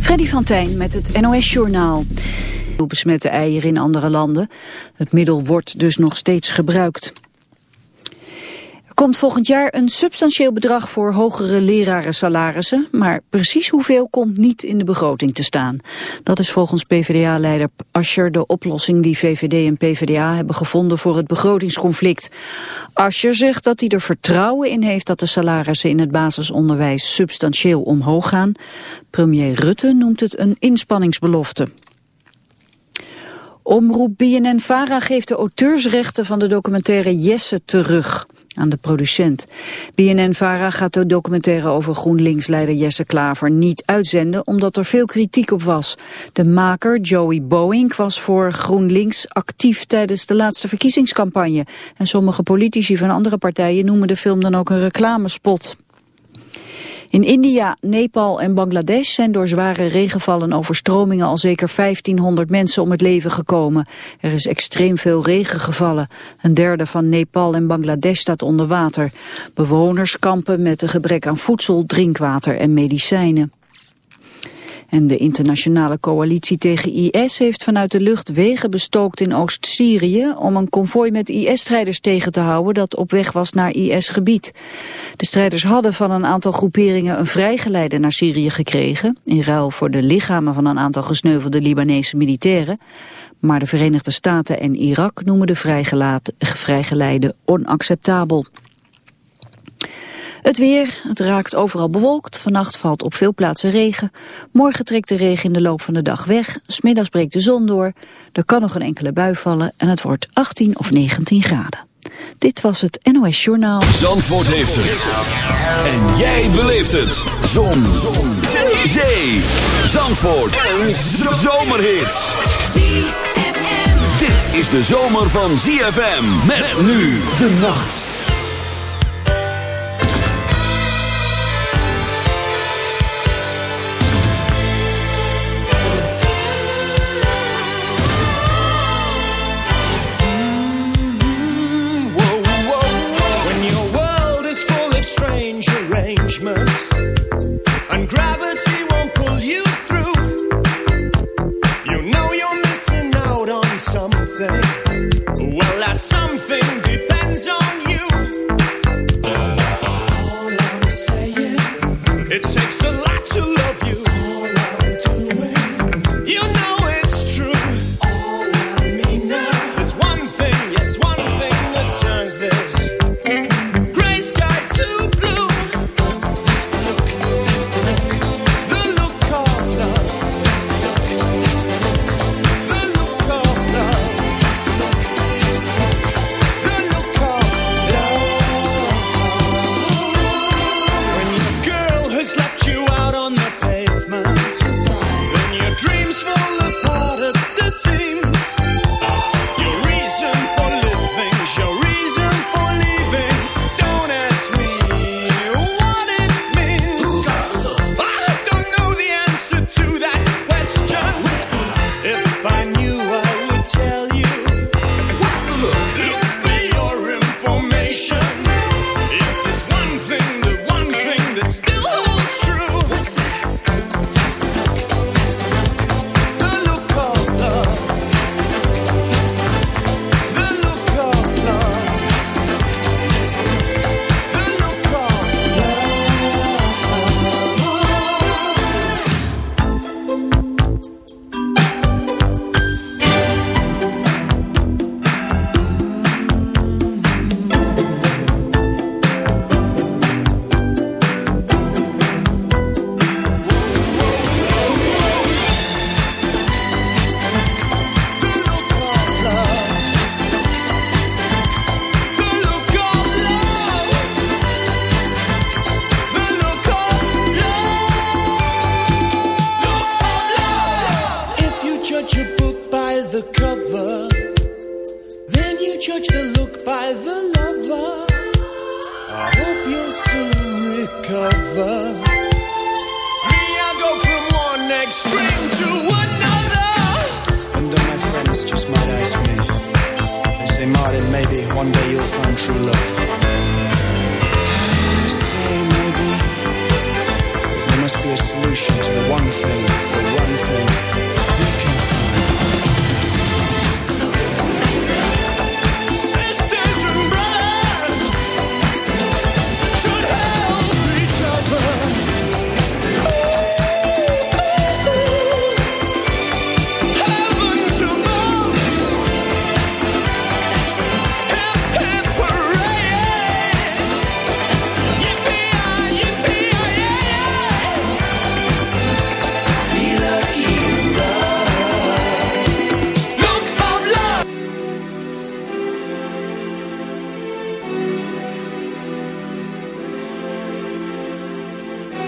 Freddy van Tijn met het NOS-journaal. Besmette eieren in andere landen. Het middel wordt dus nog steeds gebruikt komt volgend jaar een substantieel bedrag voor hogere lerarensalarissen, maar precies hoeveel komt niet in de begroting te staan. Dat is volgens PvdA-leider Ascher de oplossing die VVD en PvdA hebben gevonden voor het begrotingsconflict. Ascher zegt dat hij er vertrouwen in heeft dat de salarissen in het basisonderwijs substantieel omhoog gaan. Premier Rutte noemt het een inspanningsbelofte. Omroep BNN-Vara geeft de auteursrechten van de documentaire Jesse terug aan de producent. BNN-Vara gaat de documentaire over GroenLinks-leider Jesse Klaver niet uitzenden omdat er veel kritiek op was. De maker, Joey Boeing, was voor GroenLinks actief tijdens de laatste verkiezingscampagne. En sommige politici van andere partijen noemen de film dan ook een reclamespot. In India, Nepal en Bangladesh zijn door zware regenvallen overstromingen al zeker 1500 mensen om het leven gekomen. Er is extreem veel regen gevallen. Een derde van Nepal en Bangladesh staat onder water. Bewoners kampen met een gebrek aan voedsel, drinkwater en medicijnen. En de internationale coalitie tegen IS heeft vanuit de lucht wegen bestookt in Oost-Syrië om een konvooi met IS-strijders tegen te houden dat op weg was naar IS-gebied. De strijders hadden van een aantal groeperingen een vrijgeleide naar Syrië gekregen, in ruil voor de lichamen van een aantal gesneuvelde Libanese militairen. Maar de Verenigde Staten en Irak noemen de vrijgeleide onacceptabel. Het weer, het raakt overal bewolkt. Vannacht valt op veel plaatsen regen. Morgen trekt de regen in de loop van de dag weg. Smiddags breekt de zon door. Er kan nog een enkele bui vallen en het wordt 18 of 19 graden. Dit was het NOS Journaal. Zandvoort heeft het. En jij beleeft het. Zon. zon. Zee. Zandvoort. Een zomerhit. Dit is de zomer van ZFM. Met nu de nacht.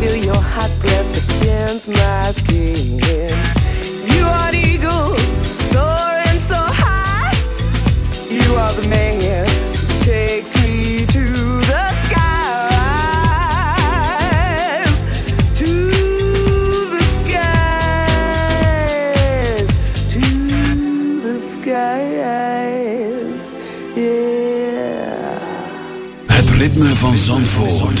feel your hot breath against my skin. You are the eagle, soaring so high. You are the man who takes me to the skies. To the skies. To the skies. Yeah. Het ritme van Zandvoort.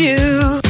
you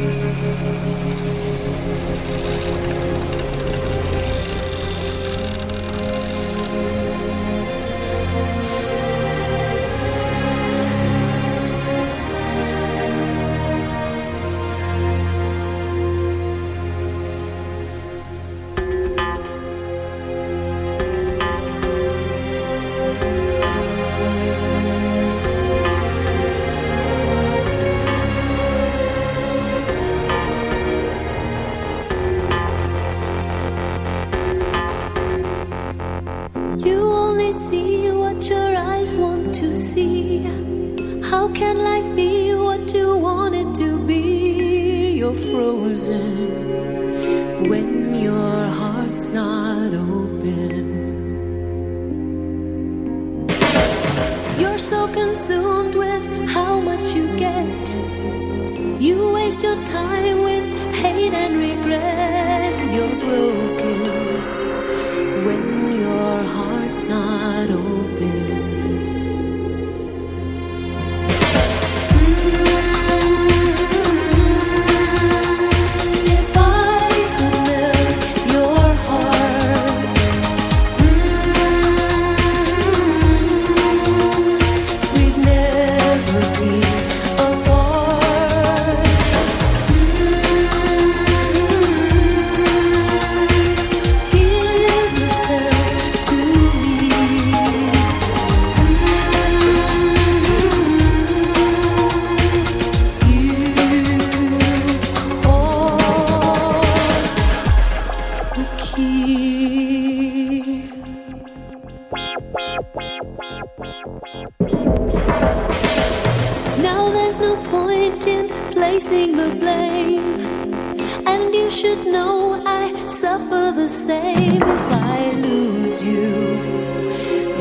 you,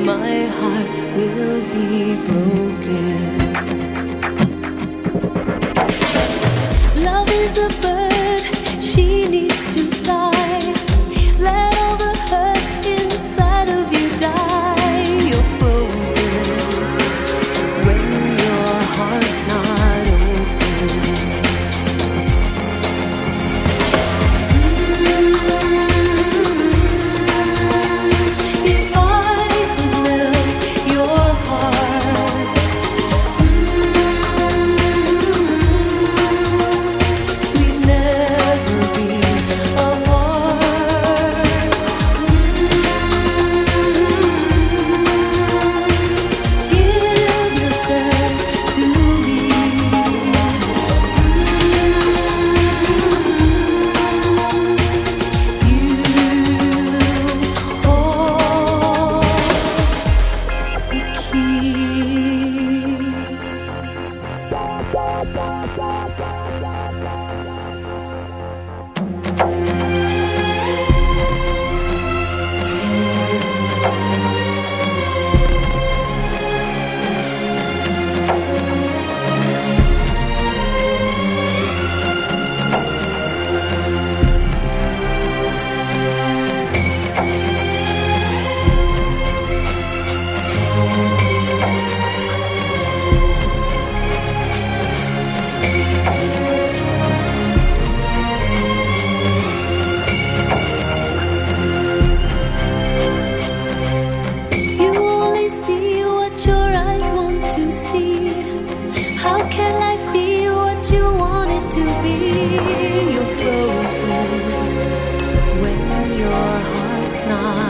my heart will be broken. night.